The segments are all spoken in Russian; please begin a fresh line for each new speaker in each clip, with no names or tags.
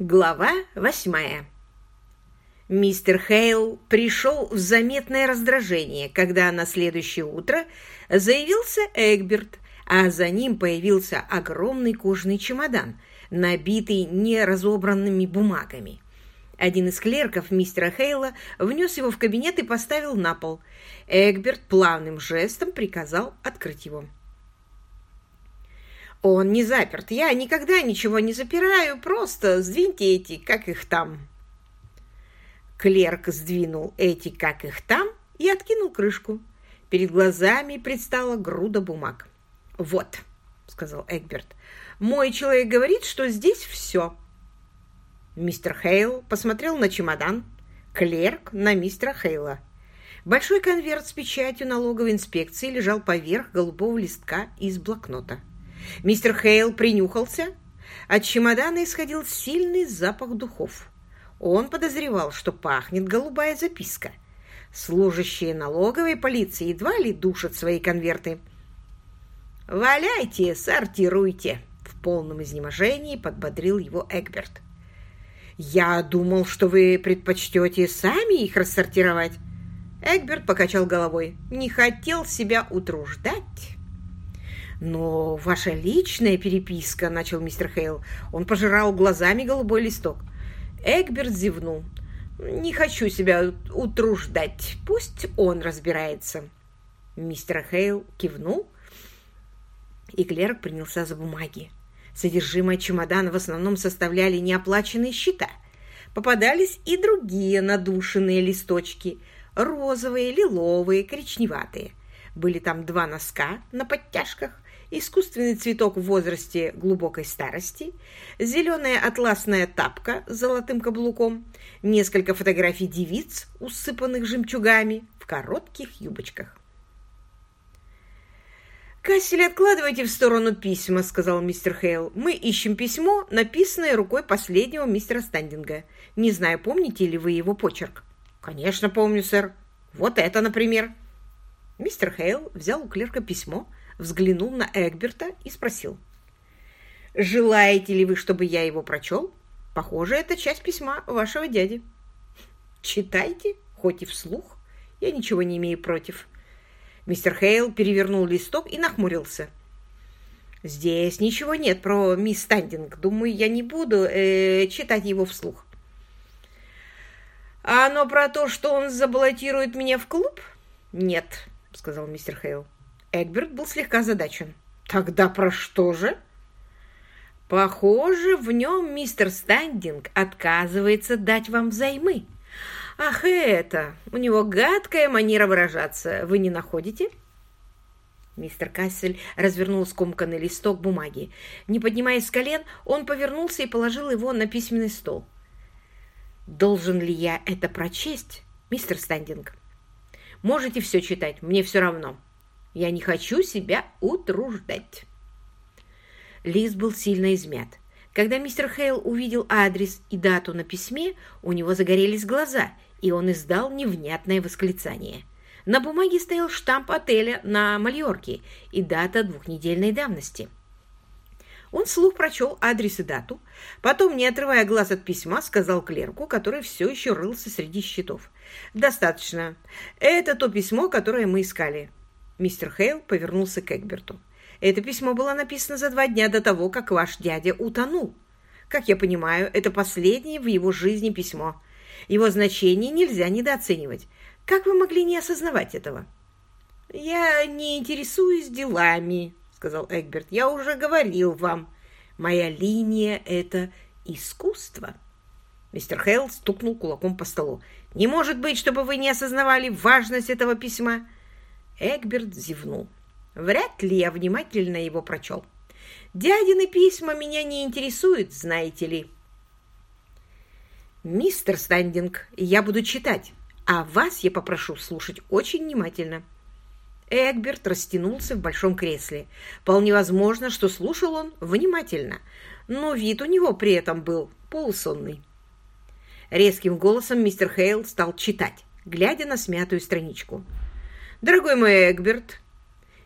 Глава восьмая Мистер Хейл пришел в заметное раздражение, когда на следующее утро заявился Эгберт, а за ним появился огромный кожаный чемодан, набитый неразобранными бумагами. Один из клерков мистера Хейла внес его в кабинет и поставил на пол. Эгберт плавным жестом приказал открыть его. «Он не заперт. Я никогда ничего не запираю. Просто сдвиньте эти, как их там». Клерк сдвинул эти, как их там, и откинул крышку. Перед глазами предстала груда бумаг. «Вот», — сказал Эгберт, — «мой человек говорит, что здесь все». Мистер Хейл посмотрел на чемодан, клерк на мистера Хейла. Большой конверт с печатью налоговой инспекции лежал поверх голубого листка из блокнота. Мистер Хейл принюхался. От чемодана исходил сильный запах духов. Он подозревал, что пахнет голубая записка. Служащие налоговой полиции едва ли душат свои конверты. «Валяйте, сортируйте!» В полном изнеможении подбодрил его Эгберт. «Я думал, что вы предпочтете сами их рассортировать». Эгберт покачал головой. «Не хотел себя утруждать». «Но ваша личная переписка», — начал мистер Хейл. Он пожирал глазами голубой листок. Эгберт зевнул. «Не хочу себя утруждать. Пусть он разбирается». Мистер Хейл кивнул, и клерк принялся за бумаги. Содержимое чемодана в основном составляли неоплаченные счета. Попадались и другие надушенные листочки, розовые, лиловые, коричневатые. Были там два носка на подтяжках, искусственный цветок в возрасте глубокой старости, зеленая атласная тапка с золотым каблуком, несколько фотографий девиц, усыпанных жемчугами, в коротких юбочках. «Кассель, откладывайте в сторону письма», — сказал мистер Хейл. «Мы ищем письмо, написанное рукой последнего мистера Стандинга. Не знаю, помните ли вы его почерк?» «Конечно, помню, сэр. Вот это, например». Мистер Хейл взял у клерка письмо, взглянул на Эгберта и спросил. «Желаете ли вы, чтобы я его прочел? Похоже, это часть письма вашего дяди». «Читайте, хоть и вслух. Я ничего не имею против». Мистер Хейл перевернул листок и нахмурился. «Здесь ничего нет про мисс Стандинг. Думаю, я не буду э, читать его вслух». «А оно про то, что он забаллотирует меня в клуб?» «Нет», — сказал мистер Хейл. Эгберт был слегка задачен. «Тогда про что же?» «Похоже, в нем мистер Стандинг отказывается дать вам взаймы. Ах, это! У него гадкая манера выражаться. Вы не находите?» Мистер Кассель развернул скомканный листок бумаги. Не поднимаясь с колен, он повернулся и положил его на письменный стол. «Должен ли я это прочесть, мистер Стандинг?» «Можете все читать, мне все равно. Я не хочу себя утруждать. Лист был сильно измят. Когда мистер Хейл увидел адрес и дату на письме, у него загорелись глаза, и он издал невнятное восклицание. На бумаге стоял штамп отеля на Мальорке и дата двухнедельной давности. Он вслух прочел адрес и дату, потом, не отрывая глаз от письма, сказал клерку, который все еще рылся среди счетов. «Достаточно. Это то письмо, которое мы искали. Мистер Хейл повернулся к Эгберту. «Это письмо было написано за два дня до того, как ваш дядя утонул. Как я понимаю, это последнее в его жизни письмо. Его значение нельзя недооценивать. Как вы могли не осознавать этого?» «Я не интересуюсь делами», — сказал Эгберт. «Я уже говорил вам. Моя линия — это искусство». Мистер Хейл стукнул кулаком по столу. «Не может быть, чтобы вы не осознавали важность этого письма. Эгберт зевнул. Вряд ли я внимательно его прочел. Дядины письма меня не интересуют, знаете ли. Мистер Стандинг, я буду читать, а вас я попрошу слушать очень внимательно. Эгберт растянулся в большом кресле. Вполне возможно, что слушал он внимательно, но вид у него при этом был полусонный. Резким голосом мистер Хейл стал читать, глядя на смятую страничку. «Дорогой мой Эгберт,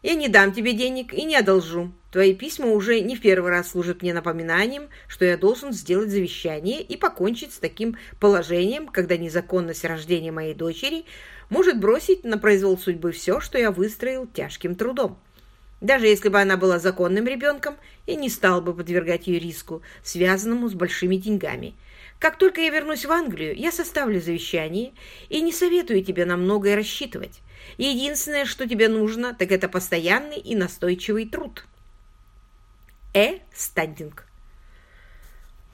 я не дам тебе денег и не одолжу. Твои письма уже не в первый раз служат мне напоминанием, что я должен сделать завещание и покончить с таким положением, когда незаконность рождения моей дочери может бросить на произвол судьбы все, что я выстроил тяжким трудом. Даже если бы она была законным ребенком, я не стал бы подвергать ее риску, связанному с большими деньгами. Как только я вернусь в Англию, я составлю завещание и не советую тебе на многое рассчитывать. Единственное, что тебе нужно, так это постоянный и настойчивый труд. Э. Стандинг.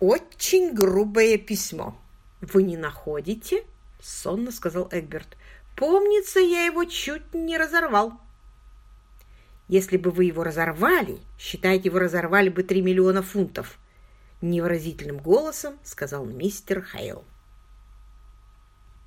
«Очень грубое письмо. Вы не находите?» — сонно сказал Эгберт. «Помнится, я его чуть не разорвал». Если бы вы его разорвали, считайте, вы разорвали бы три миллиона фунтов, невыразительным голосом сказал мистер Хейл.